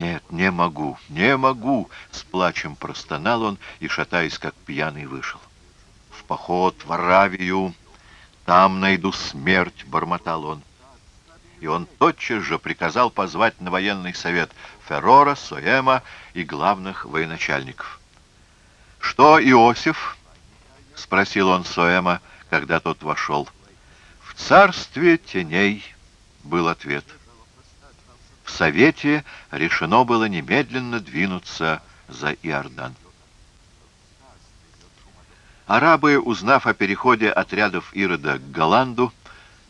«Нет, не могу, не могу!» — с плачем простонал он и, шатаясь, как пьяный, вышел. «В поход в Аравию, там найду смерть!» — бормотал он. И он тотчас же приказал позвать на военный совет Феррора, Соэма и главных военачальников. «Что, Иосиф?» — спросил он Соэма, когда тот вошел. «В царстве теней», — был ответ в Совете решено было немедленно двинуться за Иордан. Арабы, узнав о переходе отрядов Ирода к Голланду,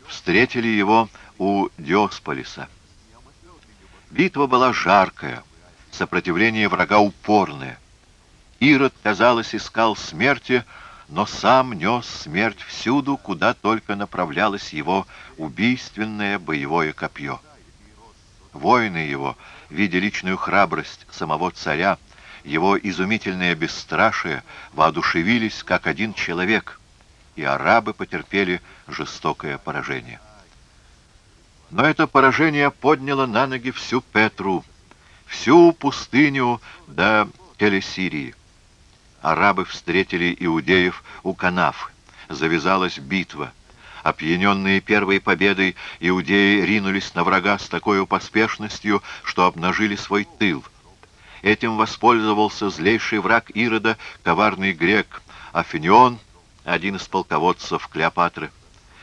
встретили его у Диосполиса. Битва была жаркая, сопротивление врага упорное. Ирод, казалось, искал смерти, но сам нес смерть всюду, куда только направлялось его убийственное боевое копье. Воины его, видя личную храбрость самого царя, его изумительное бесстрашие, воодушевились как один человек, и арабы потерпели жестокое поражение. Но это поражение подняло на ноги всю Петру, всю пустыню до Телесирии. Арабы встретили иудеев у Канафы. Завязалась битва. Опьяненные первой победой, иудеи ринулись на врага с такой поспешностью, что обнажили свой тыл. Этим воспользовался злейший враг Ирода, коварный грек Афинион, один из полководцев Клеопатры.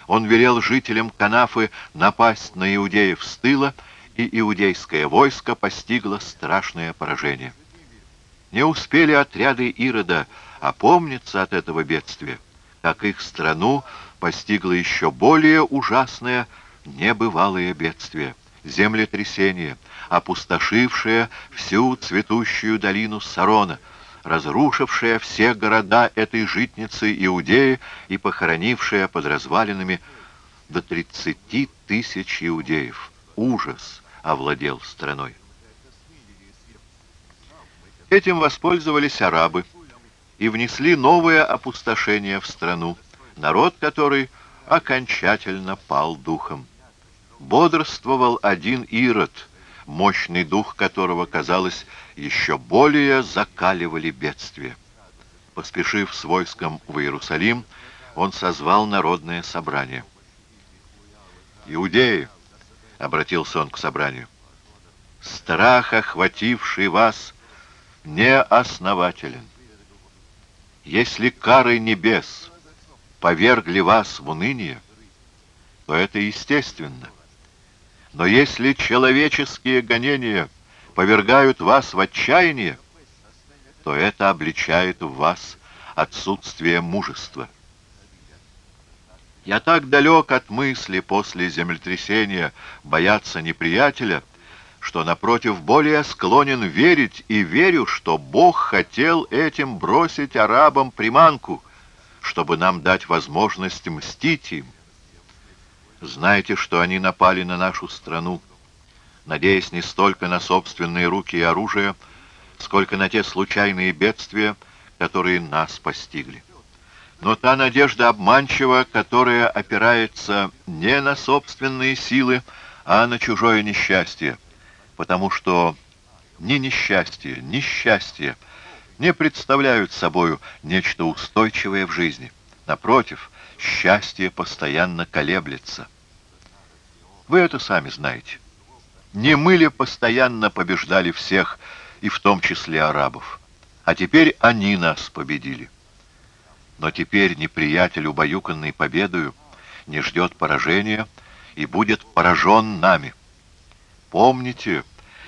Он велел жителям Канафы напасть на иудеев с тыла, и иудейское войско постигло страшное поражение. Не успели отряды Ирода опомниться от этого бедствия, как их страну постигло еще более ужасное небывалое бедствие — землетрясение, опустошившее всю цветущую долину Сарона, разрушившее все города этой житницы Иудеи и похоронившее под развалинами до 30 тысяч иудеев. Ужас овладел страной. Этим воспользовались арабы и внесли новое опустошение в страну народ который окончательно пал духом. Бодрствовал один Ирод, мощный дух которого, казалось, еще более закаливали бедствие. Поспешив с войском в Иерусалим, он созвал народное собрание. «Иудеи!» — обратился он к собранию. «Страх, охвативший вас, неоснователен. Если кары небес повергли вас в уныние, то это естественно. Но если человеческие гонения повергают вас в отчаяние, то это обличает в вас отсутствие мужества. Я так далек от мысли после землетрясения бояться неприятеля, что, напротив, более склонен верить и верю, что Бог хотел этим бросить арабам приманку, чтобы нам дать возможность мстить им. Знаете, что они напали на нашу страну, надеясь не столько на собственные руки и оружие, сколько на те случайные бедствия, которые нас постигли. Но та надежда обманчива, которая опирается не на собственные силы, а на чужое несчастье, потому что ни несчастье, ни счастье не представляют собою нечто устойчивое в жизни. Напротив, счастье постоянно колеблется. Вы это сами знаете. Не мы ли постоянно побеждали всех, и в том числе арабов? А теперь они нас победили. Но теперь неприятель, убаюканный победою, не ждет поражения и будет поражен нами. Помните,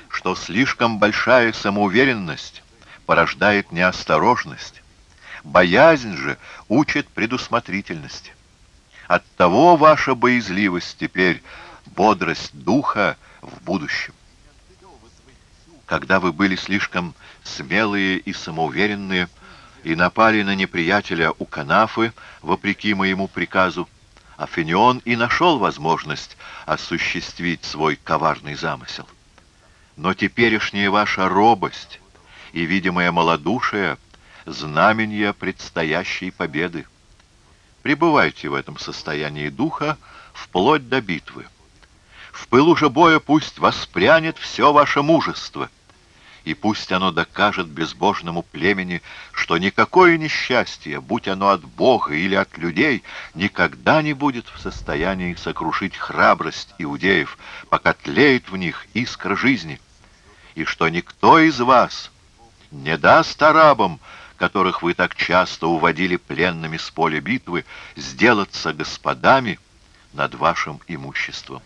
что слишком большая самоуверенность порождает неосторожность. Боязнь же учит предусмотрительности. Оттого ваша боязливость теперь бодрость духа в будущем. Когда вы были слишком смелые и самоуверенные и напали на неприятеля у Канафы, вопреки моему приказу, Афинион и нашел возможность осуществить свой коварный замысел. Но теперешняя ваша робость и видимое малодушие — знамение предстоящей победы. Пребывайте в этом состоянии духа вплоть до битвы. В пылу же боя пусть воспрянет все ваше мужество, и пусть оно докажет безбожному племени, что никакое несчастье, будь оно от Бога или от людей, никогда не будет в состоянии сокрушить храбрость иудеев, пока тлеет в них искра жизни, и что никто из вас не даст арабам, которых вы так часто уводили пленными с поля битвы, сделаться господами над вашим имуществом.